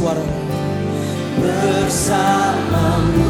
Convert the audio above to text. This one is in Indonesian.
suaranya bersamamu.